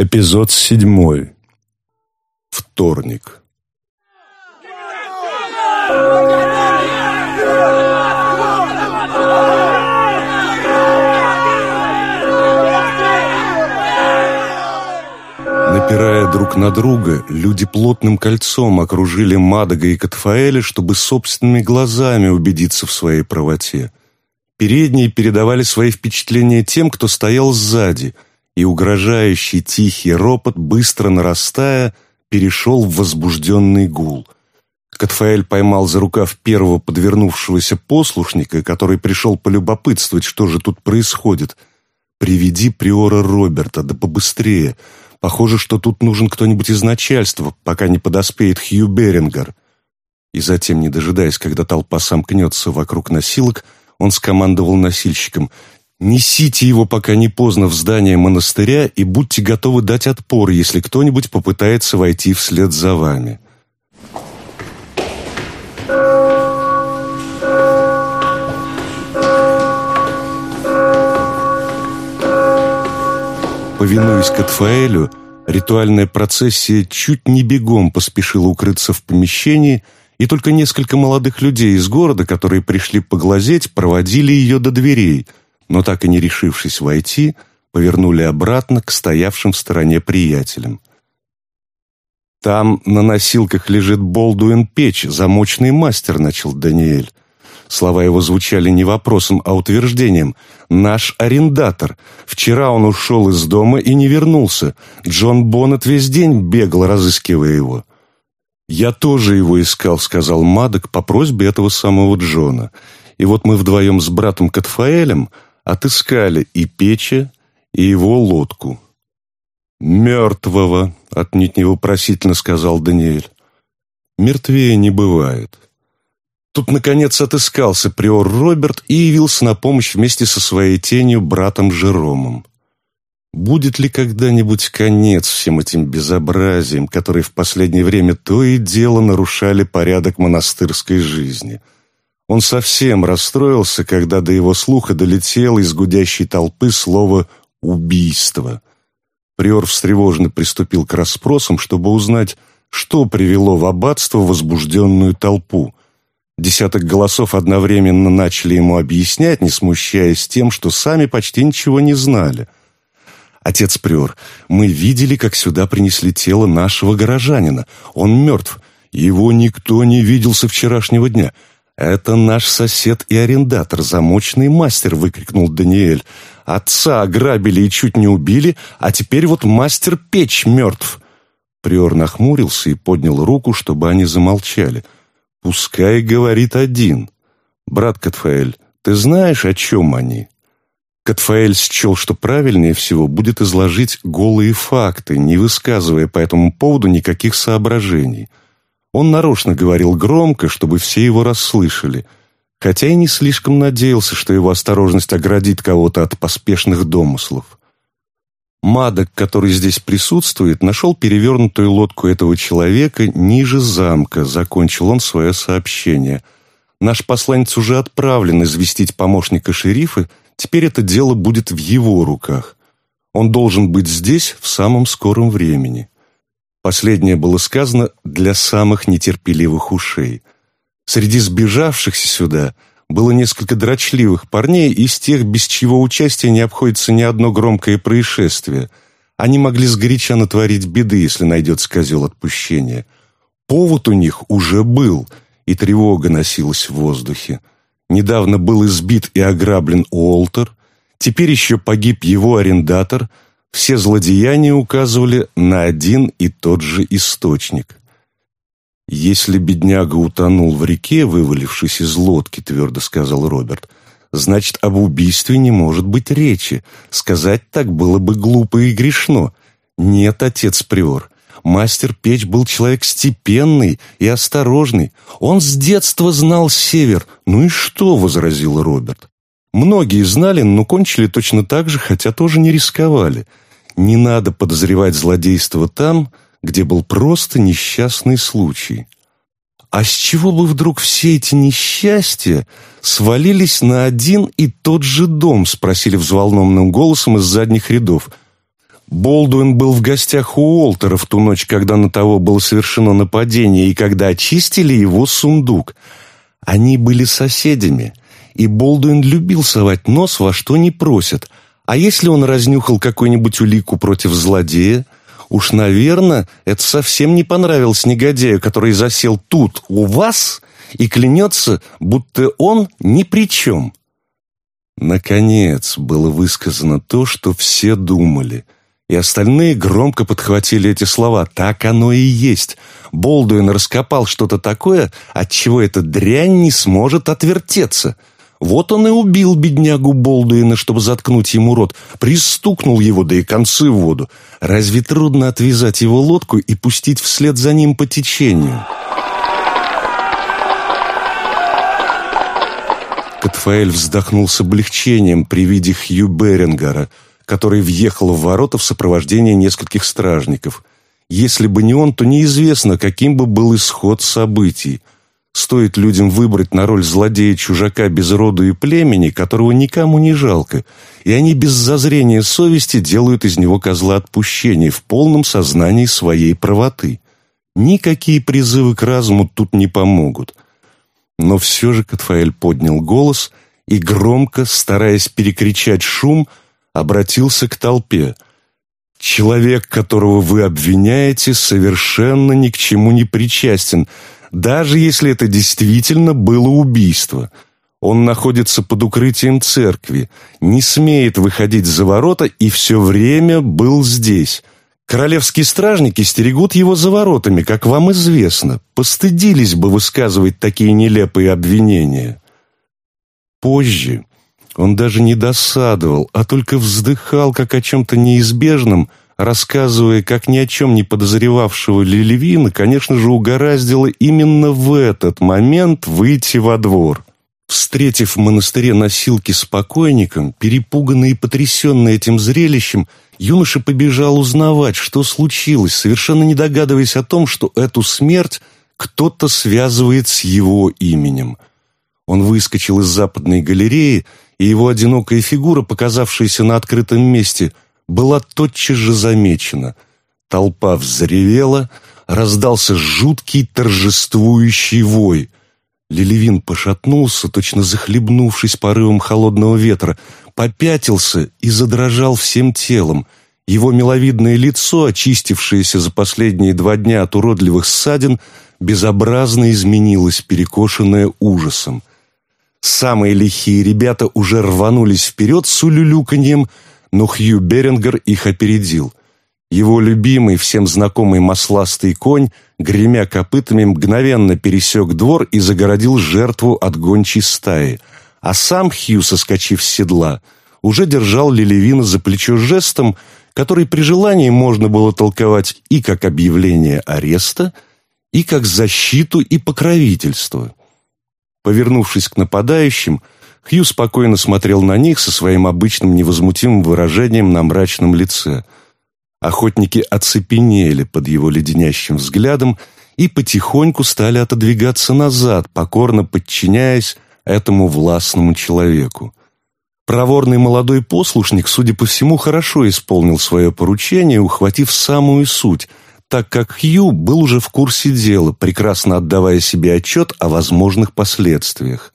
Эпизод седьмой. Вторник. Напирая друг на друга, люди плотным кольцом окружили Мадага и Катфаэля, чтобы собственными глазами убедиться в своей правоте. Передние передавали свои впечатления тем, кто стоял сзади – и угрожающий тихий ропот, быстро нарастая, перешел в возбужденный гул. Катфаэль поймал за рукав первого подвернувшегося послушника, который пришел полюбопытствовать, что же тут происходит. «Приведи приора Роберта, да побыстрее. Похоже, что тут нужен кто-нибудь из начальства, пока не подоспеет Хью Берингер». И затем, не дожидаясь, когда толпа сомкнется вокруг носилок, он скомандовал носильщикам Несите его, пока не поздно, в здание монастыря и будьте готовы дать отпор, если кто-нибудь попытается войти вслед за вами. Повинуясь Катфаэлю, ритуальная процессия чуть не бегом поспешила укрыться в помещении, и только несколько молодых людей из города, которые пришли поглазеть, проводили ее до дверей – но так и не решившись войти, повернули обратно к стоявшим в стороне приятелям. «Там на носилках лежит Болдуин Печь, замочный мастер», — начал Даниэль. Слова его звучали не вопросом, а утверждением. «Наш арендатор. Вчера он ушел из дома и не вернулся. Джон Боннет весь день бегал, разыскивая его». «Я тоже его искал», — сказал Мадок по просьбе этого самого Джона. «И вот мы вдвоем с братом Катфаэлем отыскали и Печа, и его лодку. «Мертвого», — отнюдь не вопросительно сказал Даниэль. «Мертвее не бывает». Тут, наконец, отыскался приор Роберт и явился на помощь вместе со своей тенью братом Жеромом. Будет ли когда-нибудь конец всем этим безобразиям, которые в последнее время то и дело нарушали порядок монастырской жизни — он совсем расстроился, когда до его слуха долетело из гудящей толпы слово «убийство». Приор встревоженно приступил к расспросам, чтобы узнать, что привело в аббатство возбужденную толпу. Десяток голосов одновременно начали ему объяснять, не смущаясь тем, что сами почти ничего не знали. «Отец Приор, мы видели, как сюда принесли тело нашего горожанина. Он мертв. Его никто не видел со вчерашнего дня. «Это наш сосед и арендатор, замочный мастер!» — выкрикнул Даниэль. «Отца ограбили и чуть не убили, а теперь вот мастер печь мертв!» Приор нахмурился и поднял руку, чтобы они замолчали. «Пускай говорит один. Брат Катфаэль, ты знаешь, о чем они?» Катфаэль счел, что правильнее всего будет изложить голые факты, не высказывая по этому поводу никаких соображений — он нарочно говорил громко, чтобы все его расслышали, хотя и не слишком надеялся, что его осторожность оградит кого-то от поспешных домыслов. Мадок, который здесь присутствует, нашел перевернутую лодку этого человека ниже замка, закончил он свое сообщение. Наш посланец уже отправлен известить помощника шерифа, теперь это дело будет в его руках. Он должен быть здесь в самом скором времени. Последнее было сказано для самых нетерпеливых ушей. Среди сбежавшихся сюда было несколько дрочливых парней из тех, без чьего участия не обходится ни одно громкое происшествие. Они могли сгоряча натворить беды, если найдется козел отпущения. Повод у них уже был, и тревога носилась в воздухе. Недавно был избит и ограблен Уолтер, теперь еще погиб его арендатор — все злодеяния указывали на один и тот же источник. «Если бедняга утонул в реке, вывалившись из лодки», — твердо сказал Роберт, «значит, об убийстве не может быть речи. Сказать так было бы глупо и грешно. Нет, отец Приор, мастер печь был человек степенный и осторожный. Он с детства знал север. Ну и что?» — возразил Роберт. Многие знали, но кончили точно так же, хотя тоже не рисковали. Не надо подозревать злодейство там, где был просто несчастный случай. А с чего бы вдруг все эти несчастья свалились на один и тот же дом, спросили взволнованным голосом из задних рядов. Болдуин был в гостях у Уолтера в ту ночь, когда на того было совершено нападение, и когда очистили его сундук. Они были соседями, и Болдуин любил совать нос во что не просят. А если он разнюхал какую-нибудь улику против злодея, уж, наверное, это совсем не понравилось негодяю, который засел тут, у вас, и клянется, будто он ни при чем. Наконец было высказано то, что все думали — и остальные громко подхватили эти слова. Так оно и есть. Болдуин раскопал что-то такое, от чего эта дрянь не сможет отвертеться. Вот он и убил беднягу Болдуина, чтобы заткнуть ему рот, пристукнул его, да и концы в воду. Разве трудно отвязать его лодку и пустить вслед за ним по течению? Катфаэль вздохнул с облегчением при виде Хью Берингера — который въехал в ворота в сопровождении нескольких стражников. Если бы не он, то неизвестно, каким бы был исход событий. Стоит людям выбрать на роль злодея-чужака без роду и племени, которого никому не жалко, и они без зазрения совести делают из него козла отпущения в полном сознании своей правоты. Никакие призывы к разуму тут не помогут. Но все же Катфаэль поднял голос и громко, стараясь перекричать шум, обратился к толпе. «Человек, которого вы обвиняете, совершенно ни к чему не причастен, даже если это действительно было убийство. Он находится под укрытием церкви, не смеет выходить за ворота и все время был здесь». Королевские стражники стерегут его за воротами, как вам известно. Постыдились бы высказывать такие нелепые обвинения. Позже, он даже не досадовал, а только вздыхал, как о чем-то неизбежном, рассказывая, как ни о чем не подозревавшего Лилевина, конечно же, угораздило именно в этот момент выйти во двор. Встретив в монастыре носилки с покойником, перепуганный и потрясенный этим зрелищем, юноша побежал узнавать, что случилось, совершенно не догадываясь о том, что эту смерть кто-то связывает с его именем. Он выскочил из западной галереи и его одинокая фигура, показавшаяся на открытом месте, была тотчас же замечена. Толпа взревела, раздался жуткий торжествующий вой. Лелевин пошатнулся, точно захлебнувшись порывом холодного ветра, попятился и задрожал всем телом. Его миловидное лицо, очистившееся за последние два дня от уродливых ссадин, безобразно изменилось, перекошенное ужасом. Самые лихие ребята уже рванулись вперед с улюлюканьем, но Хью Берингер их опередил. Его любимый, всем знакомый масластый конь, гремя копытами, мгновенно пересек двор и загородил жертву от гончей стаи. А сам Хью, соскочив с седла, уже держал Лелевина за плечо жестом, который при желании можно было толковать и как объявление ареста, и как защиту и покровительство. Повернувшись к нападающим, Хью спокойно смотрел на них со своим обычным невозмутимым выражением на мрачном лице. Охотники оцепенели под его леденящим взглядом и потихоньку стали отодвигаться назад, покорно подчиняясь этому властному человеку. Проворный молодой послушник, судя по всему, хорошо исполнил свое поручение, ухватив самую суть – так как Хью был уже в курсе дела, прекрасно отдавая себе отчет о возможных последствиях.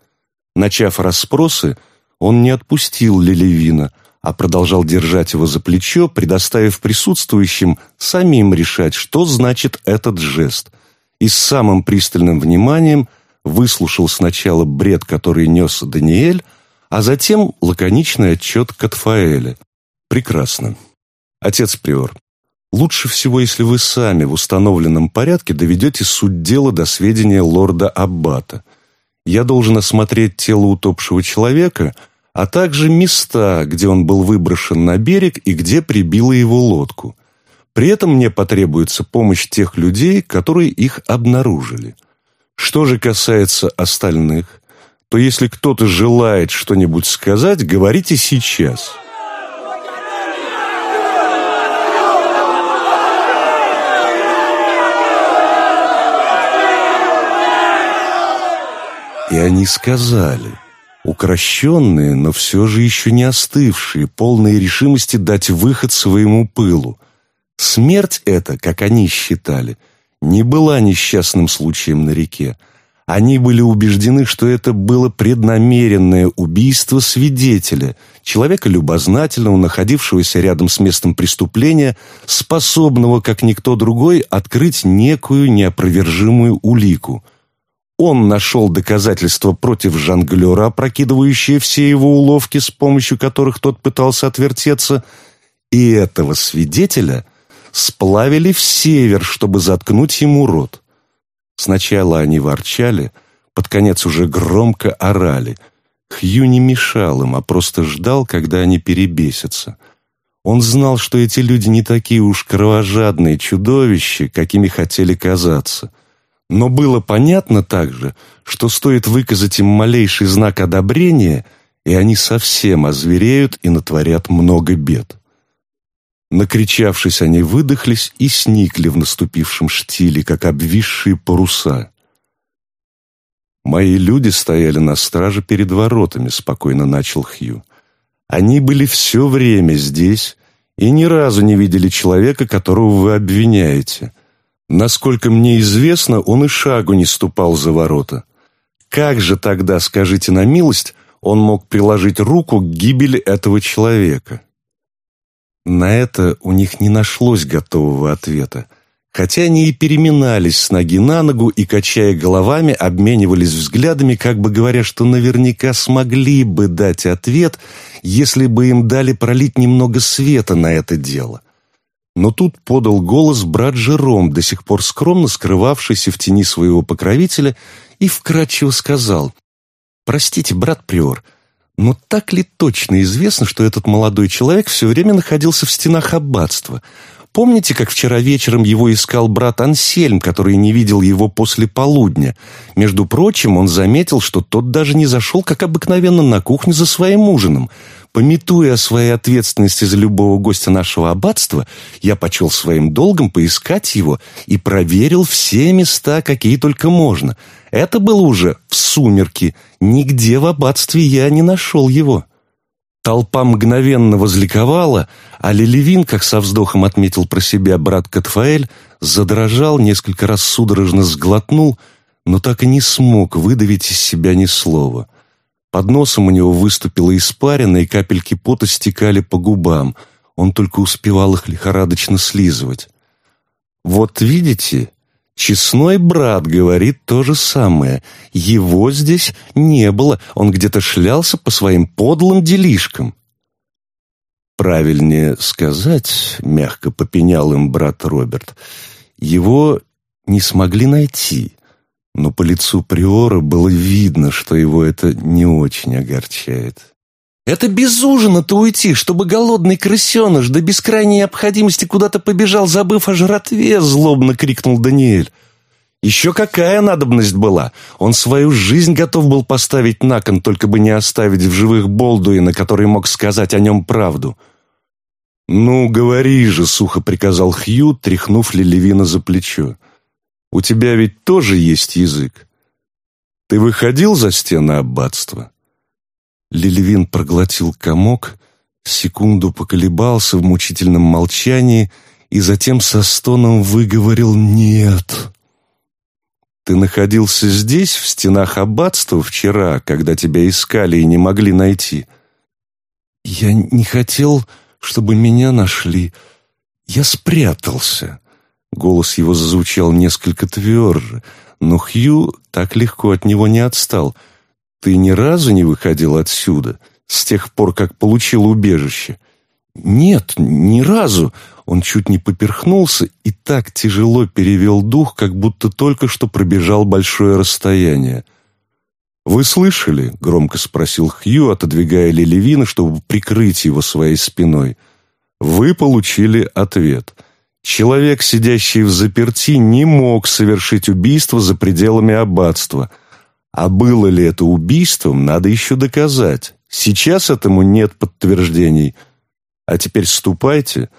Начав расспросы, он не отпустил Лелевина, а продолжал держать его за плечо, предоставив присутствующим самим решать, что значит этот жест, и с самым пристальным вниманием выслушал сначала бред, который нес Даниэль, а затем лаконичный отчет Катфаэля. Прекрасно. Отец Приор, Лучше всего, если вы сами в установленном порядке доведете суть дела до сведения лорда Аббата. Я должен осмотреть тело утопшего человека, а также места, где он был выброшен на берег и где прибила его лодку. При этом мне потребуется помощь тех людей, которые их обнаружили. Что же касается остальных, то если кто-то желает что-нибудь сказать, говорите сейчас». И они сказали, укращенные, но все же еще не остывшие, полные решимости дать выход своему пылу. Смерть эта, как они считали, не была несчастным случаем на реке. Они были убеждены, что это было преднамеренное убийство свидетеля, человека любознательного, находившегося рядом с местом преступления, способного, как никто другой, открыть некую неопровержимую улику. Он нашел доказательства против жонглера, опрокидывающие все его уловки, с помощью которых тот пытался отвертеться, и этого свидетеля сплавили в север, чтобы заткнуть ему рот. Сначала они ворчали, под конец уже громко орали. Хью не мешал им, а просто ждал, когда они перебесятся. Он знал, что эти люди не такие уж кровожадные чудовища, какими хотели казаться. Но было понятно также, что стоит выказать им малейший знак одобрения, и они совсем озвереют и натворят много бед. Накричавшись, они выдохлись и сникли в наступившем штиле, как обвисшие паруса. «Мои люди стояли на страже перед воротами», — спокойно начал Хью. «Они были все время здесь и ни разу не видели человека, которого вы обвиняете. Насколько мне известно, он и шагу не ступал за ворота. Как же тогда, скажите на милость, он мог приложить руку к гибели этого человека?» На это у них не нашлось готового ответа. Хотя они и переминались с ноги на ногу и, качая головами, обменивались взглядами, как бы говоря, что наверняка смогли бы дать ответ, если бы им дали пролить немного света на это дело. Но тут подал голос брат Жером, до сих пор скромно скрывавшийся в тени своего покровителя, и вкратчиво сказал, «Простите, брат Приор, но так ли точно известно, что этот молодой человек все время находился в стенах аббатства? Помните, как вчера вечером его искал брат Ансельм, который не видел его после полудня? Между прочим, он заметил, что тот даже не зашел, как обыкновенно, на кухню за своим ужином. Пометуя о своей ответственности за любого гостя нашего аббатства, я почел своим долгом поискать его и проверил все места, какие только можно. Это было уже в сумерки. Нигде в аббатстве я не нашел его. Толпа мгновенно возликовала, а Лелевин, как со вздохом отметил про себя брат Катфаэль, задрожал, несколько раз судорожно сглотнул, но так и не смог выдавить из себя ни слова. Под носом у него выступила испарина, и капельки пота стекали по губам. Он только успевал их лихорадочно слизывать. «Вот видите, честной брат говорит то же самое. Его здесь не было, он где-то шлялся по своим подлым делишкам». «Правильнее сказать», — мягко попенял им брат Роберт, — «его не смогли найти» но по лицу Приора было видно, что его это не очень огорчает. «Это без ужина-то уйти, чтобы голодный крысеныш до бескрайней необходимости куда-то побежал, забыв о жратве!» — злобно крикнул Даниэль. «Еще какая надобность была! Он свою жизнь готов был поставить на кон, только бы не оставить в живых Болдуина, который мог сказать о нем правду». «Ну, говори же!» — сухо приказал Хью, тряхнув Лелевина за плечо. У тебя ведь тоже есть язык. Ты выходил за стены аббатства?» Лилевин проглотил комок, секунду поколебался в мучительном молчании и затем со стоном выговорил «нет». «Ты находился здесь, в стенах аббатства, вчера, когда тебя искали и не могли найти?» «Я не хотел, чтобы меня нашли. Я спрятался». Голос его зазвучал несколько тверже, но Хью так легко от него не отстал. «Ты ни разу не выходил отсюда, с тех пор, как получил убежище?» «Нет, ни разу!» Он чуть не поперхнулся и так тяжело перевел дух, как будто только что пробежал большое расстояние. «Вы слышали?» — громко спросил Хью, отодвигая Лелевина, чтобы прикрыть его своей спиной. «Вы получили ответ». Человек, сидящий в заперти, не мог совершить убийство за пределами аббатства. А было ли это убийством, надо еще доказать. Сейчас этому нет подтверждений. А теперь ступайте,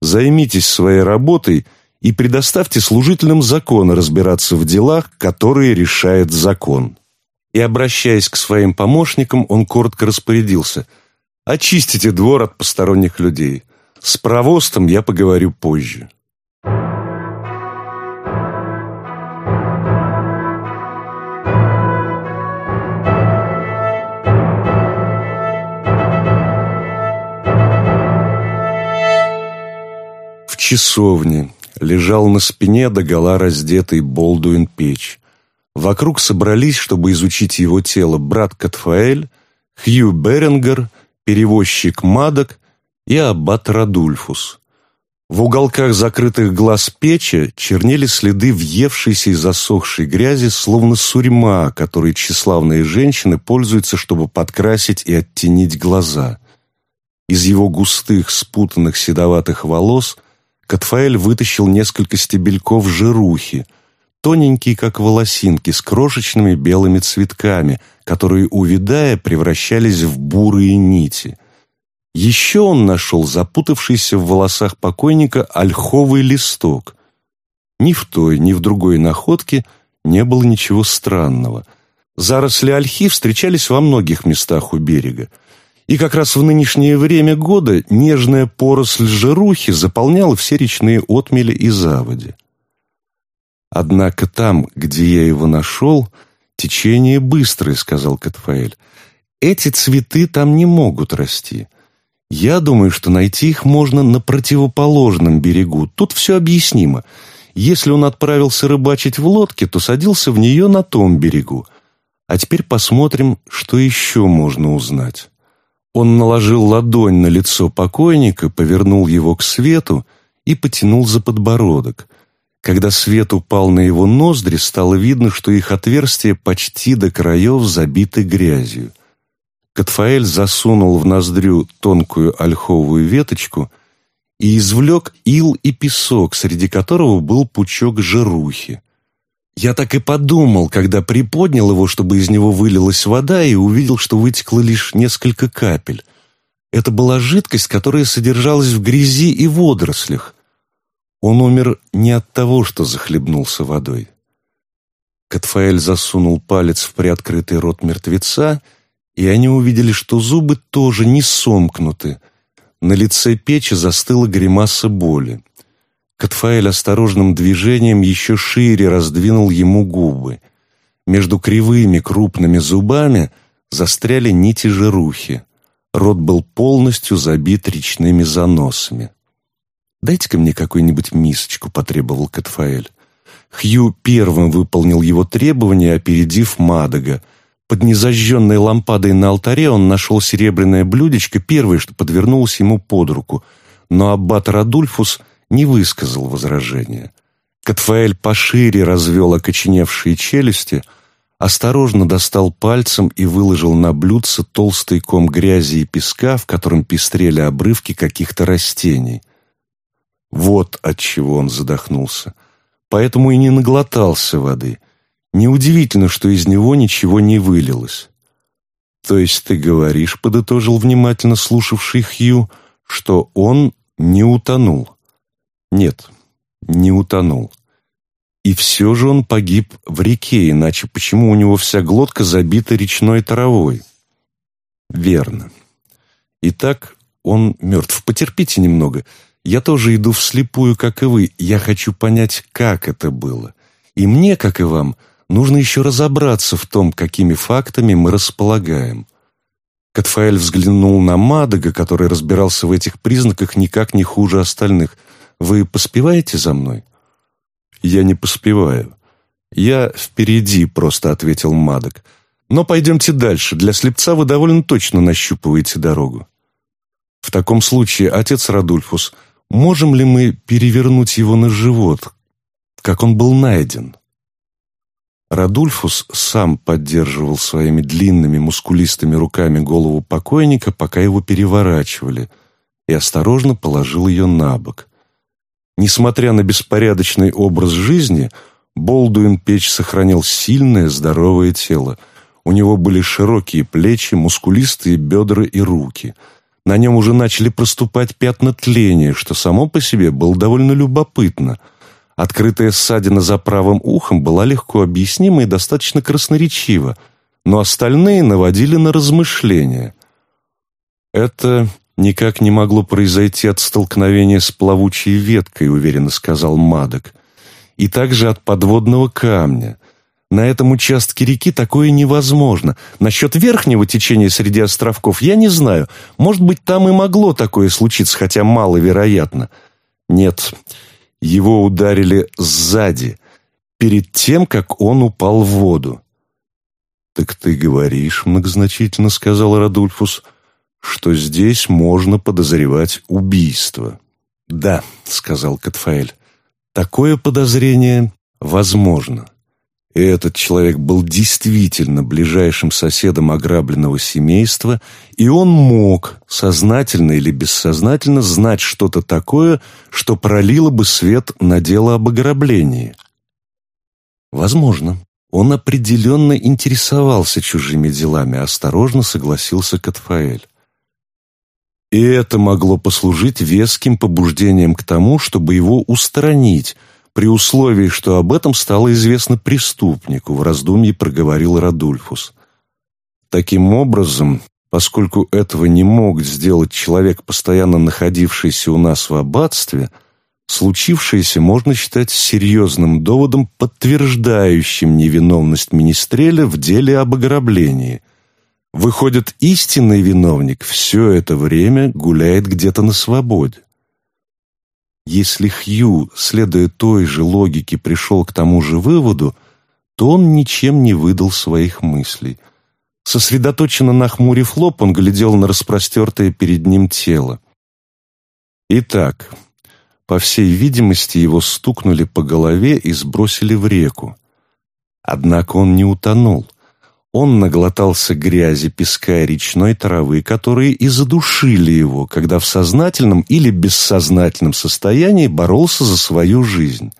займитесь своей работой и предоставьте служителям закона разбираться в делах, которые решает закон. и, обращаясь к своим помощникам, он коротко распорядился «Очистите двор от посторонних людей. С провостом я поговорю позже». В часовне лежал на спине догола раздетый Болдуин Печь. Вокруг собрались, чтобы изучить его тело, брат Катфаэль, Хью Берингер, перевозчик Мадок и аббат Радульфус. В уголках закрытых глаз печи чернели следы въевшейся и засохшей грязи, словно сурьма, которой тщеславные женщины пользуются, чтобы подкрасить и оттенить глаза. Из его густых, спутанных седоватых волос Катфаэль вытащил несколько стебельков жирухи – тоненькие, как волосинки, с крошечными белыми цветками, которые, увядая, превращались в бурые нити. Еще он нашел запутавшийся в волосах покойника ольховый листок. Ни в той, ни в другой находке не было ничего странного. Заросли ольхи встречались во многих местах у берега. И как раз в нынешнее время года нежная поросль жирухи заполняла все речные отмели и заводи. Однако там, где я его нашел, течение быстрое, сказал Катфаэль. Эти цветы там не могут расти. Я думаю, что найти их можно на противоположном берегу. Тут все объяснимо. Если он отправился рыбачить в лодке, то садился в нее на том берегу. А теперь посмотрим, что еще можно узнать. Он наложил ладонь на лицо покойника, повернул его к свету и потянул за подбородок. Когда свет упал на его ноздри, стало видно, что их отверстия почти до краев забиты грязью. Катфаэль засунул в ноздрю тонкую ольховую веточку и извлек ил и песок, среди которого был пучок жирухи. Я так и подумал, когда приподнял его, чтобы из него вылилась вода, и увидел, что вытекло лишь несколько капель. Это была жидкость, которая содержалась в грязи и водорослях. Он умер не от того, что захлебнулся водой. Катфаэль засунул палец в приоткрытый рот мертвеца, и они увидели, что зубы тоже не сомкнуты. На лице печи застыла гримаса боли. Катфаэль осторожным движением еще шире раздвинул ему губы. Между кривыми крупными зубами застряли нити жирухи. Рот был полностью забит речными заносами. «Дайте-ка мне какую-нибудь мисочку», — потребовал Катфаэль. Хью первым выполнил его требование, опередив Мадага. Под незажженной лампадой на алтаре он нашел серебряное блюдечко, первое, что подвернулось ему под руку. Но аббат Радульфус не высказал возражения. Катфаэль пошире развел окоченевшие челюсти, осторожно достал пальцем и выложил на блюдце толстый ком грязи и песка, в котором пестрели обрывки каких-то растений — вот от чего он задохнулся. Поэтому и не наглотался воды. Неудивительно, что из него ничего не вылилось. «То есть ты говоришь, — подытожил внимательно слушавший Хью, — что он не утонул?» «Нет, не утонул. И все же он погиб в реке, иначе почему у него вся глотка забита речной травой?» «Верно. Итак, он мертв. Потерпите немного. Я тоже иду вслепую, как и вы. Я хочу понять, как это было. И мне, как и вам, нужно еще разобраться в том, какими фактами мы располагаем. Катфаэль взглянул на Мадага, который разбирался в этих признаках никак не хуже остальных. «Вы поспеваете за мной?» «Я не поспеваю. Я впереди», — просто ответил Мадок. «Но пойдемте дальше. Для слепца вы довольно точно нащупываете дорогу». «В таком случае, отец Радульфус, Можем ли мы перевернуть его на живот, как он был найден? Радульфус сам поддерживал своими длинными мускулистыми руками голову покойника, пока его переворачивали, и осторожно положил ее на бок. Несмотря на беспорядочный образ жизни, Болдуин Печь сохранил сильное, здоровое тело. У него были широкие плечи, мускулистые бедра и руки – на нем уже начали проступать пятна тления, что само по себе было довольно любопытно. Открытая ссадина за правым ухом была легко объяснима и достаточно красноречива, но остальные наводили на размышления. «Это никак не могло произойти от столкновения с плавучей веткой», уверенно сказал Мадок, «и также от подводного камня». На этом участке реки такое невозможно. Насчет верхнего течения среди островков я не знаю. Может быть, там и могло такое случиться, хотя маловероятно. Нет, его ударили сзади, перед тем, как он упал в воду. «Так ты говоришь, — многозначительно сказал Радульфус, — что здесь можно подозревать убийство». «Да», — сказал Катфаэль, — «такое подозрение возможно». И этот человек был действительно ближайшим соседом ограбленного семейства, и он мог, сознательно или бессознательно, знать что-то такое, что пролило бы свет на дело об ограблении. Возможно, он определенно интересовался чужими делами, осторожно согласился Катфаэль. И это могло послужить веским побуждением к тому, чтобы его устранить – при условии, что об этом стало известно преступнику, в раздумье проговорил Радульфус. Таким образом, поскольку этого не мог сделать человек, постоянно находившийся у нас в аббатстве, случившееся можно считать серьезным доводом, подтверждающим невиновность Министреля в деле об ограблении. Выходит, истинный виновник все это время гуляет где-то на свободе. Если Хью, следуя той же логике, пришел к тому же выводу, то он ничем не выдал своих мыслей. Сосредоточенно нахмурив лоб, он глядел на распростертое перед ним тело. Итак, по всей видимости, его стукнули по голове и сбросили в реку. Однако он не утонул — он наглотался грязи, песка и речной травы, которые и задушили его, когда в сознательном или бессознательном состоянии боролся за свою жизнь.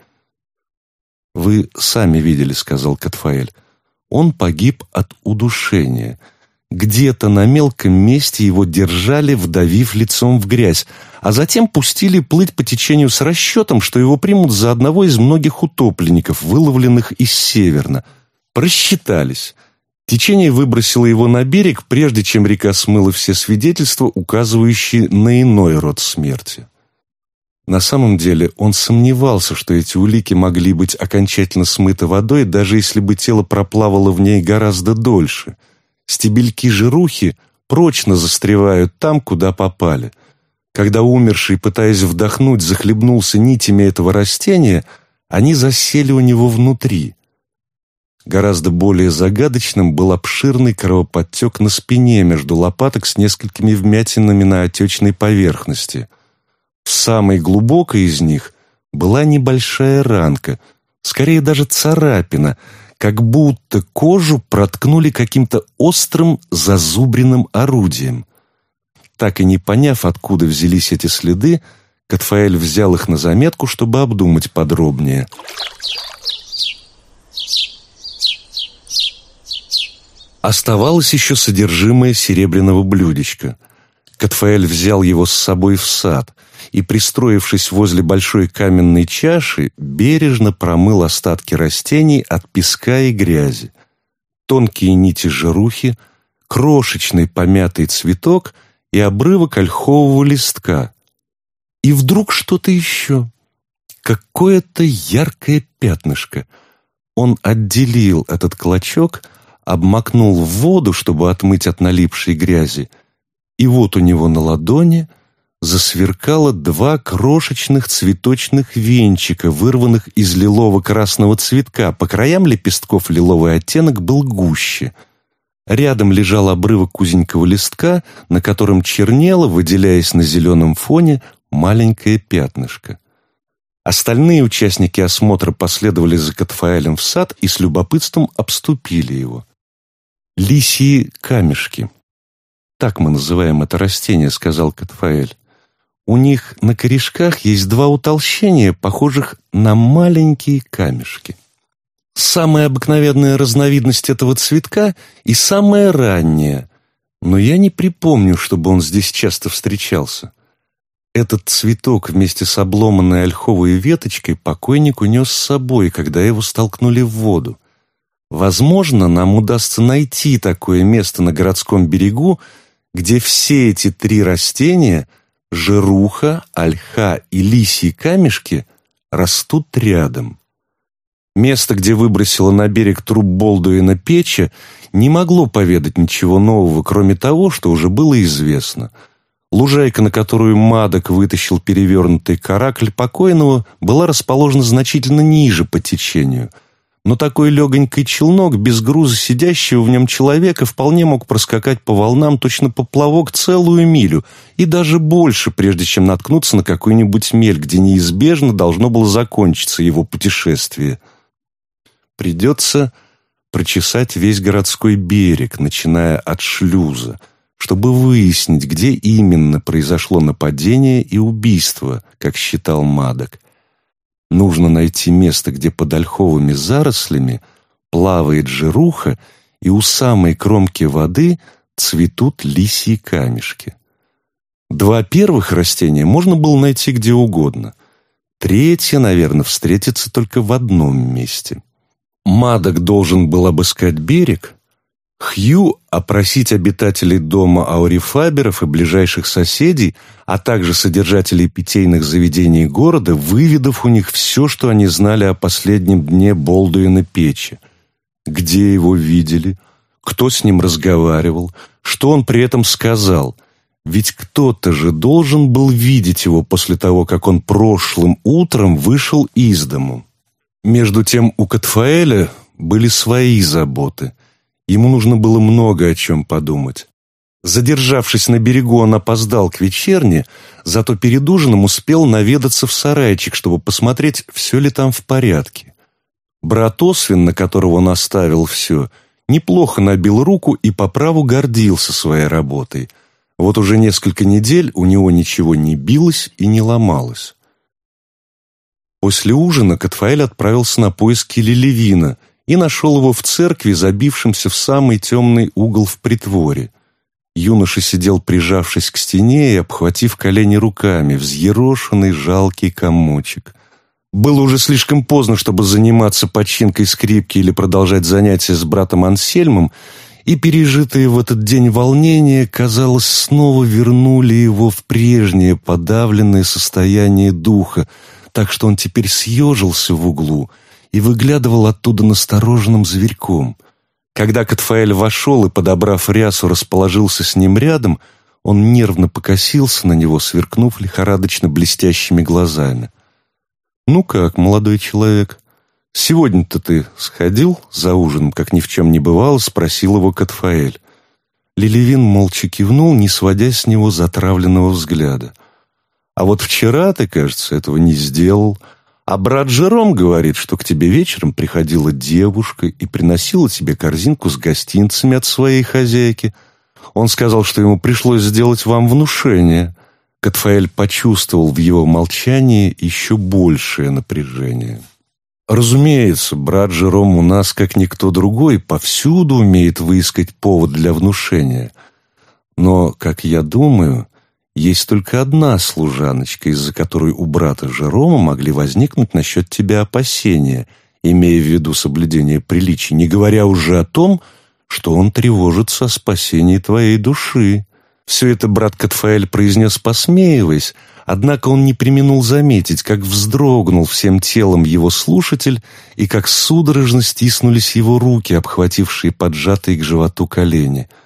«Вы сами видели», — сказал Катфаэль. «Он погиб от удушения. Где-то на мелком месте его держали, вдавив лицом в грязь, а затем пустили плыть по течению с расчетом, что его примут за одного из многих утопленников, выловленных из Северна. Просчитались». Течение выбросило его на берег, прежде чем река смыла все свидетельства, указывающие на иной род смерти. На самом деле он сомневался, что эти улики могли быть окончательно смыты водой, даже если бы тело проплавало в ней гораздо дольше. Стебельки жирухи прочно застревают там, куда попали. Когда умерший, пытаясь вдохнуть, захлебнулся нитями этого растения, они засели у него внутри – Гораздо более загадочным был обширный кровоподтек на спине между лопаток с несколькими вмятинами на отечной поверхности. В самой глубокой из них была небольшая ранка, скорее даже царапина, как будто кожу проткнули каким-то острым зазубренным орудием. Так и не поняв, откуда взялись эти следы, Катфаэль взял их на заметку, чтобы обдумать подробнее — Оставалось еще содержимое серебряного блюдечка. Катфаэль взял его с собой в сад и, пристроившись возле большой каменной чаши, бережно промыл остатки растений от песка и грязи. Тонкие нити жирухи, крошечный помятый цветок и обрывок ольхового листка. И вдруг что-то еще. Какое-то яркое пятнышко. Он отделил этот клочок — обмакнул в воду, чтобы отмыть от налипшей грязи, и вот у него на ладони засверкало два крошечных цветочных венчика, вырванных из лилово-красного цветка. По краям лепестков лиловый оттенок был гуще. Рядом лежал обрывок узенького листка, на котором чернело, выделяясь на зеленом фоне, маленькое пятнышко. Остальные участники осмотра последовали за Катфаэлем в сад и с любопытством обступили его. «Лисьи камешки». «Так мы называем это растение», — сказал Катфаэль. «У них на корешках есть два утолщения, похожих на маленькие камешки. Самая обыкновенная разновидность этого цветка и самая ранняя, но я не припомню, чтобы он здесь часто встречался». Этот цветок вместе с обломанной ольховой веточкой покойник унес с собой, когда его столкнули в воду. Возможно, нам удастся найти такое место на городском берегу, где все эти три растения – жируха, ольха и лисьи камешки – растут рядом. Место, где выбросило на берег труп Болдуина печи, не могло поведать ничего нового, кроме того, что уже было известно. Лужайка, на которую Мадок вытащил перевернутый каракль покойного, была расположена значительно ниже по течению. Но такой легонький челнок, без груза сидящего в нем человека, вполне мог проскакать по волнам точно поплавок целую милю, и даже больше, прежде чем наткнуться на какой-нибудь мель, где неизбежно должно было закончиться его путешествие. Придется прочесать весь городской берег, начиная от шлюза, чтобы выяснить, где именно произошло нападение и убийство, как считал Мадок. Нужно найти место, где под ольховыми зарослями плавает жируха, и у самой кромки воды цветут лисьи камешки. Два первых растения можно было найти где угодно. Третье, наверное, встретится только в одном месте. Мадок должен был обыскать берег, Хью опросить обитателей дома аурифаберов и ближайших соседей, а также содержателей питейных заведений города, выведав у них все, что они знали о последнем дне Болдуина Печи. Где его видели, кто с ним разговаривал, что он при этом сказал. Ведь кто-то же должен был видеть его после того, как он прошлым утром вышел из дому. Между тем у Катфаэля были свои заботы. Ему нужно было много о чем подумать. Задержавшись на берегу, он опоздал к вечерне, зато перед ужином успел наведаться в сарайчик, чтобы посмотреть, все ли там в порядке. Брат Освин, на которого он оставил все, неплохо набил руку и по праву гордился своей работой. Вот уже несколько недель у него ничего не билось и не ломалось. После ужина Катфаэль отправился на поиски Лилевина и нашел его в церкви, забившемся в самый темный угол в притворе. Юноша сидел, прижавшись к стене и обхватив колени руками, взъерошенный жалкий комочек. Было уже слишком поздно, чтобы заниматься починкой скрипки или продолжать занятия с братом Ансельмом, и пережитые в этот день волнения, казалось, снова вернули его в прежнее подавленное состояние духа, так что он теперь съежился в углу и выглядывал оттуда настороженным зверьком. Когда Катфаэль вошел и, подобрав рясу, расположился с ним рядом, он нервно покосился на него, сверкнув лихорадочно блестящими глазами. «Ну как, молодой человек, сегодня-то ты сходил за ужином, как ни в чем не бывало?» — спросил его Катфаэль. Лилевин молча кивнул, не сводя с него затравленного взгляда. А вот вчера ты, кажется, этого не сделал. А брат Жером говорит, что к тебе вечером приходила девушка и приносила тебе корзинку с гостинцами от своей хозяйки. Он сказал, что ему пришлось сделать вам внушение. Катфаэль почувствовал в его молчании еще большее напряжение. Разумеется, брат Жером у нас, как никто другой, повсюду умеет выискать повод для внушения. Но, как я думаю, есть только одна служаночка, из-за которой у брата Жерома могли возникнуть насчет тебя опасения, имея в виду соблюдение приличий, не говоря уже о том, что он тревожится о спасении твоей души. Все это брат Катфаэль произнес, посмеиваясь, однако он не применул заметить, как вздрогнул всем телом его слушатель и как судорожно стиснулись его руки, обхватившие поджатые к животу колени —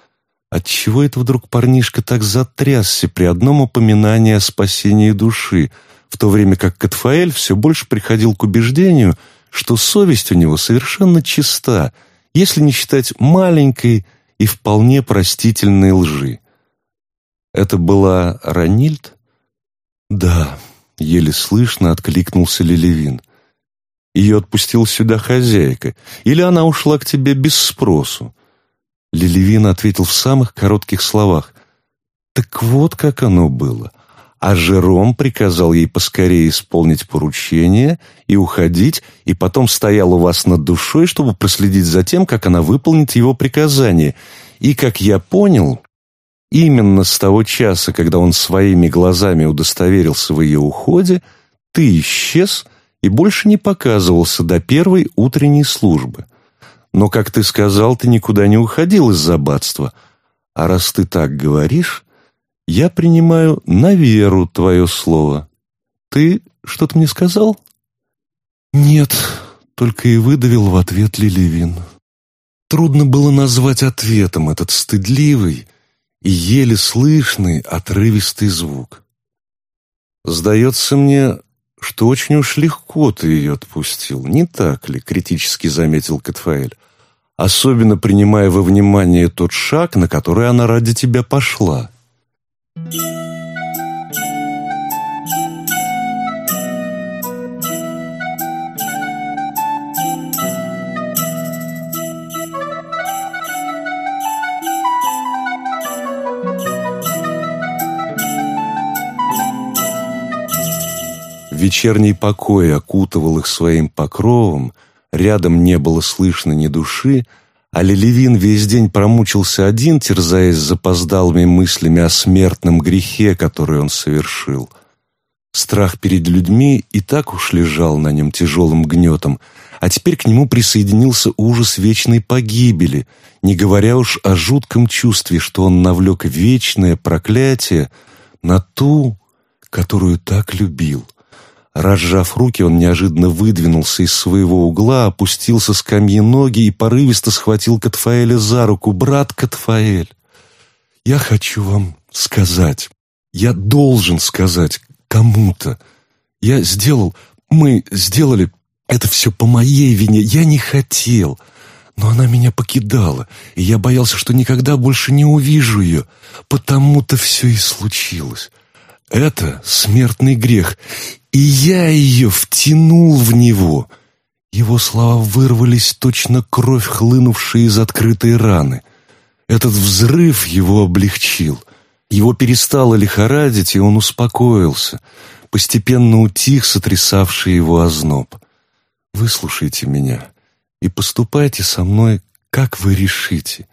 Отчего это вдруг парнишка так затрясся при одном упоминании о спасении души, в то время как Катфаэль все больше приходил к убеждению, что совесть у него совершенно чиста, если не считать маленькой и вполне простительной лжи. Это была Ранильд? Да, еле слышно откликнулся Лелевин. Ее отпустил сюда хозяйка, или она ушла к тебе без спросу? Лилевин ответил в самых коротких словах. «Так вот как оно было. А Жером приказал ей поскорее исполнить поручение и уходить, и потом стоял у вас над душой, чтобы проследить за тем, как она выполнит его приказание. И, как я понял, именно с того часа, когда он своими глазами удостоверился в ее уходе, ты исчез и больше не показывался до первой утренней службы». Но, как ты сказал, ты никуда не уходил из аббатства. А раз ты так говоришь, я принимаю на веру твое слово. Ты что-то мне сказал?» «Нет», — только и выдавил в ответ Лилевин. Трудно было назвать ответом этот стыдливый и еле слышный отрывистый звук. «Сдается мне, что очень уж легко ты ее отпустил, не так ли?» — критически заметил Катфаэль. «Особенно принимая во внимание тот шаг, на который она ради тебя пошла». Вечерний покой окутывал их своим покровом, рядом не было слышно ни души, а Лелевин весь день промучился один, терзаясь запоздалыми мыслями о смертном грехе, который он совершил. Страх перед людьми и так уж лежал на нем тяжелым гнетом, а теперь к нему присоединился ужас вечной погибели, не говоря уж о жутком чувстве, что он навлек вечное проклятие на ту, которую так любил. Разжав руки, он неожиданно выдвинулся из своего угла, опустился с камьи ноги и порывисто схватил Катфаэля за руку. «Брат Катфаэль, я хочу вам сказать, я должен сказать кому-то. Я сделал, мы сделали это все по моей вине, я не хотел». Но она меня покидала, и я боялся, что никогда больше не увижу ее. Потому-то все и случилось. Это смертный грех, и я ее втянул в него. Его слова вырвались точно кровь, хлынувшая из открытой раны. Этот взрыв его облегчил. Его перестало лихорадить, и он успокоился. Постепенно утих сотрясавший его озноб. «Выслушайте меня и поступайте со мной, как вы решите.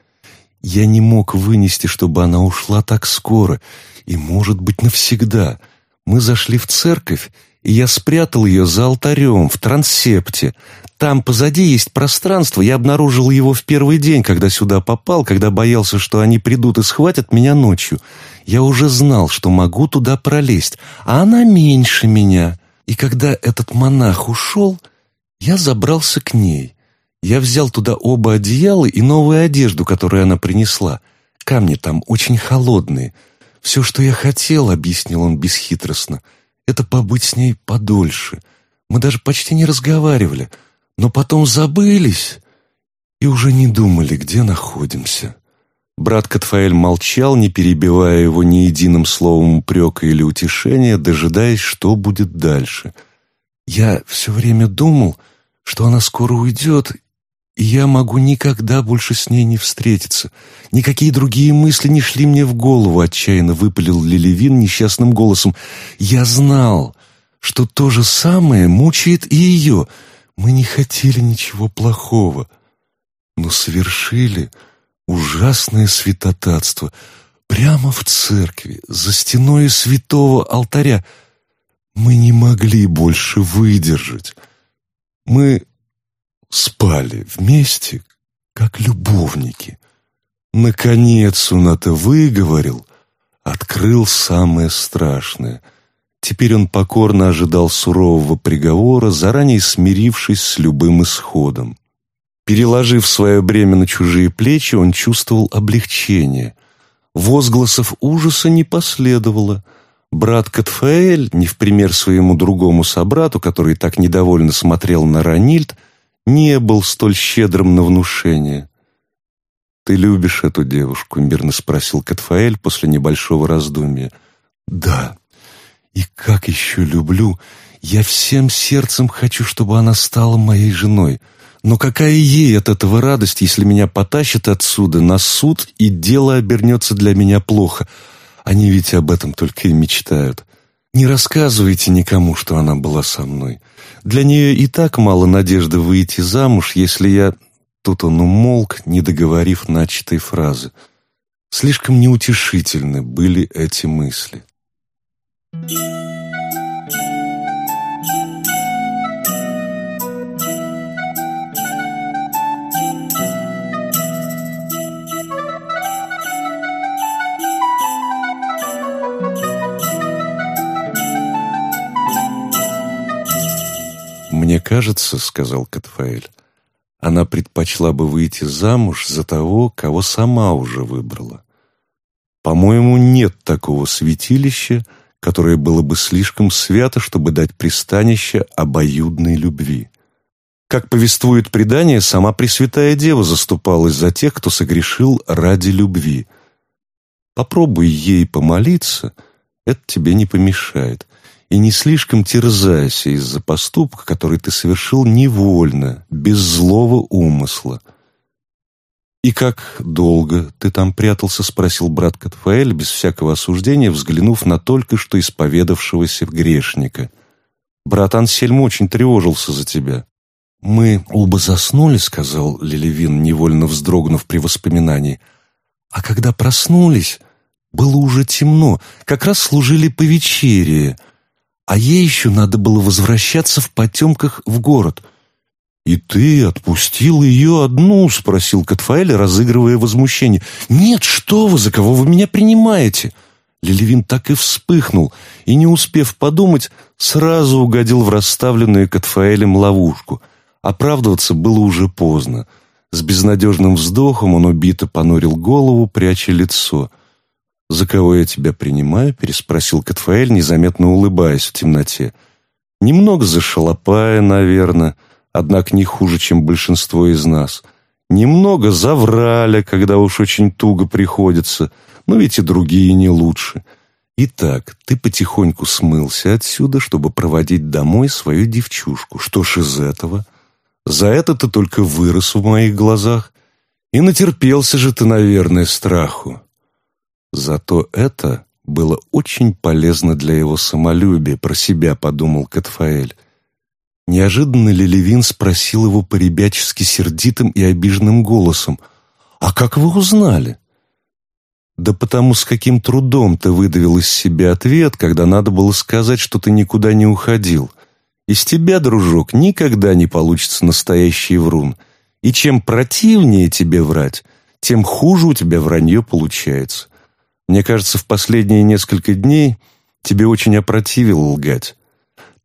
Я не мог вынести, чтобы она ушла так скоро, и, может быть, навсегда. Мы зашли в церковь, и я спрятал ее за алтарем, в трансепте. Там позади есть пространство, я обнаружил его в первый день, когда сюда попал, когда боялся, что они придут и схватят меня ночью. Я уже знал, что могу туда пролезть, а она меньше меня. И когда этот монах ушел, я забрался к ней. Я взял туда оба одеяла и новую одежду, которую она принесла. Камни там очень холодные — «Все, что я хотел», — объяснил он бесхитростно, — «это побыть с ней подольше. Мы даже почти не разговаривали, но потом забылись и уже не думали, где находимся». Брат Катфаэль молчал, не перебивая его ни единым словом упрека или утешения, дожидаясь, что будет дальше. «Я все время думал, что она скоро уйдет, и я могу никогда больше с ней не встретиться. Никакие другие мысли не шли мне в голову, отчаянно выпалил Лилевин несчастным голосом. Я знал, что то же самое мучает и ее. Мы не хотели ничего плохого, но совершили ужасное святотатство прямо в церкви, за стеной святого алтаря. Мы не могли больше выдержать. Мы спали вместе, как любовники. Наконец он это выговорил, открыл самое страшное. Теперь он покорно ожидал сурового приговора, заранее смирившись с любым исходом. Переложив свое бремя на чужие плечи, он чувствовал облегчение. Возгласов ужаса не последовало. Брат Катфаэль, не в пример своему другому собрату, который так недовольно смотрел на Ранильд, не был столь щедрым на внушение. «Ты любишь эту девушку?» — мирно спросил Катфаэль после небольшого раздумья. «Да, и как еще люблю! Я всем сердцем хочу, чтобы она стала моей женой. Но какая ей от этого радость, если меня потащат отсюда на суд, и дело обернется для меня плохо? Они ведь об этом только и мечтают. Не рассказывайте никому, что она была со мной. Для нее и так мало надежды выйти замуж, если я...» Тут он умолк, не договорив начатой фразы. Слишком неутешительны были эти мысли. «Мне кажется, — сказал Катфаэль, — она предпочла бы выйти замуж за того, кого сама уже выбрала. По-моему, нет такого святилища, которое было бы слишком свято, чтобы дать пристанище обоюдной любви. Как повествует предание, сама Пресвятая Дева заступалась за тех, кто согрешил ради любви. Попробуй ей помолиться, это тебе не помешает и не слишком терзайся из-за поступка, который ты совершил невольно, без злого умысла. «И как долго ты там прятался?» — спросил брат Катфаэль, без всякого осуждения, взглянув на только что исповедавшегося грешника. «Брат Ансельм очень тревожился за тебя». «Мы оба заснули», — сказал Лилевин, невольно вздрогнув при воспоминании. «А когда проснулись, было уже темно, как раз служили по вечере а ей еще надо было возвращаться в потемках в город. «И ты отпустил ее одну?» — спросил Катфаэль, разыгрывая возмущение. «Нет, что вы, за кого вы меня принимаете?» Лилевин так и вспыхнул, и, не успев подумать, сразу угодил в расставленную Катфаэлем ловушку. Оправдываться было уже поздно. С безнадежным вздохом он убито понурил голову, пряча лицо — «За кого я тебя принимаю?» — переспросил Катфаэль, незаметно улыбаясь в темноте. «Немного за шалопая, наверное, однако не хуже, чем большинство из нас. Немного за враля, когда уж очень туго приходится, но ведь и другие не лучше. Итак, ты потихоньку смылся отсюда, чтобы проводить домой свою девчушку. Что ж из этого? За это ты только вырос в моих глазах. И натерпелся же ты, наверное, страху. Зато это было очень полезно для его самолюбия, про себя подумал Катфаэль. Неожиданно Лелевин спросил его по-ребячески сердитым и обиженным голосом, «А как вы узнали?» «Да потому с каким трудом ты выдавил из себя ответ, когда надо было сказать, что ты никуда не уходил. Из тебя, дружок, никогда не получится настоящий врун. И чем противнее тебе врать, тем хуже у тебя вранье получается. Мне кажется, в последние несколько дней тебе очень опротивило лгать.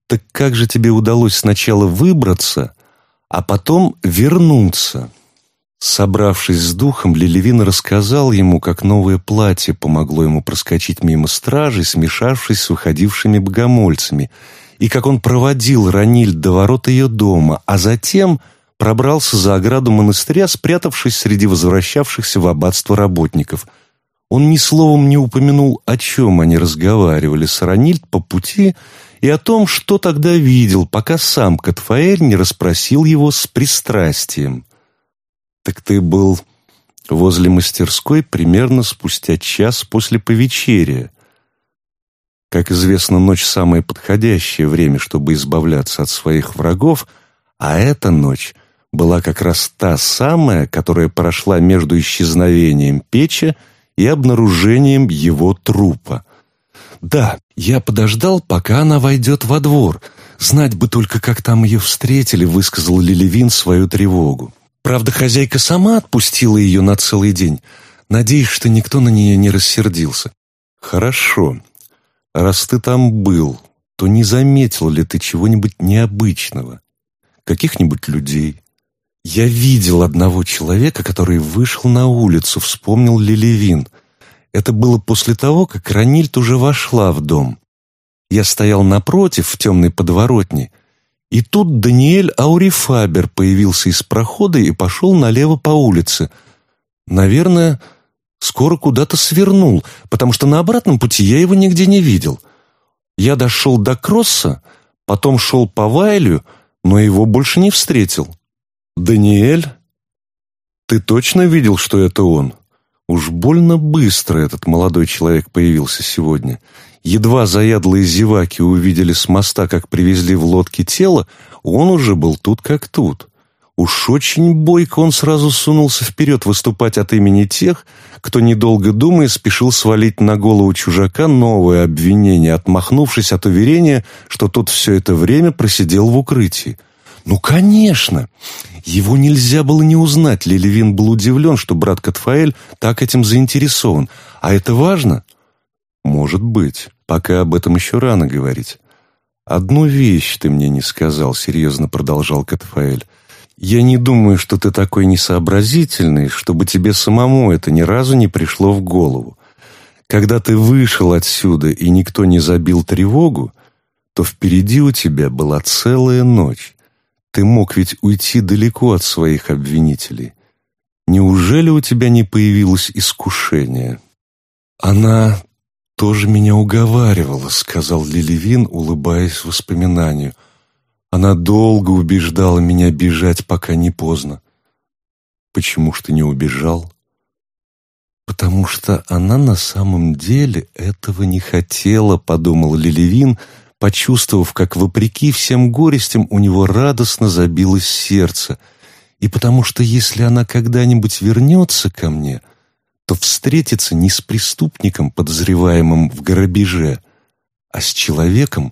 Так как же тебе удалось сначала выбраться, а потом вернуться?» Собравшись с духом, Лилевин рассказал ему, как новое платье помогло ему проскочить мимо стражей, смешавшись с выходившими богомольцами, и как он проводил Раниль до ворот ее дома, а затем пробрался за ограду монастыря, спрятавшись среди возвращавшихся в аббатство работников – он ни словом не упомянул, о чем они разговаривали с Ранильд по пути и о том, что тогда видел, пока сам Катфаэль не расспросил его с пристрастием. «Так ты был возле мастерской примерно спустя час после повечерия. Как известно, ночь — самое подходящее время, чтобы избавляться от своих врагов, а эта ночь была как раз та самая, которая прошла между исчезновением печи и обнаружением его трупа. Да, я подождал, пока она войдет во двор. Знать бы только, как там ее встретили, высказал Лилевин свою тревогу. Правда, хозяйка сама отпустила ее на целый день. Надеюсь, что никто на нее не рассердился. Хорошо. Раз ты там был, то не заметил ли ты чего-нибудь необычного? Каких-нибудь людей? «Я видел одного человека, который вышел на улицу», — вспомнил Лилевин. Это было после того, как Ранильд уже вошла в дом. Я стоял напротив, в темной подворотне, и тут Даниэль Аурифабер появился из прохода и пошел налево по улице. Наверное, скоро куда-то свернул, потому что на обратном пути я его нигде не видел. Я дошел до Кросса, потом шел по Вайлю, но его больше не встретил. «Даниэль? Ты точно видел, что это он?» Уж больно быстро этот молодой человек появился сегодня. Едва заядлые зеваки увидели с моста, как привезли в лодке тело, он уже был тут как тут. Уж очень бойко он сразу сунулся вперед выступать от имени тех, кто, недолго думая, спешил свалить на голову чужака новое обвинение, отмахнувшись от уверения, что тот все это время просидел в укрытии. «Ну, конечно! Его нельзя было не узнать!» Лилевин был удивлен, что брат Катфаэль так этим заинтересован. «А это важно?» «Может быть, пока об этом еще рано говорить. «Одну вещь ты мне не сказал», — серьезно продолжал Катфаэль. «Я не думаю, что ты такой несообразительный, чтобы тебе самому это ни разу не пришло в голову. Когда ты вышел отсюда и никто не забил тревогу, то впереди у тебя была целая ночь. Ты мог ведь уйти далеко от своих обвинителей. Неужели у тебя не появилось искушение?» «Она тоже меня уговаривала», — сказал Лилевин, улыбаясь воспоминанию. «Она долго убеждала меня бежать, пока не поздно». «Почему ж ты не убежал?» «Потому что она на самом деле этого не хотела», — подумал Лилевин, почувствовав, как вопреки всем горестям у него радостно забилось сердце, и потому что если она когда-нибудь вернется ко мне — то встретится не с преступником, подозреваемым в грабеже, а с человеком,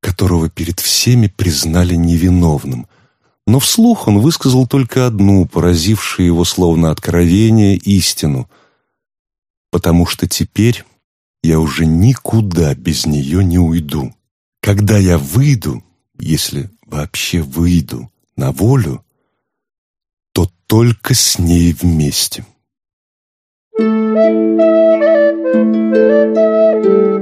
которого перед всеми признали невиновным. Но вслух он высказал только одну, поразившую его словно откровение, истину. «Потому что теперь я уже никуда без нее не уйду. Когда я выйду, если вообще выйду на волю, то только с ней вместе». Thank you.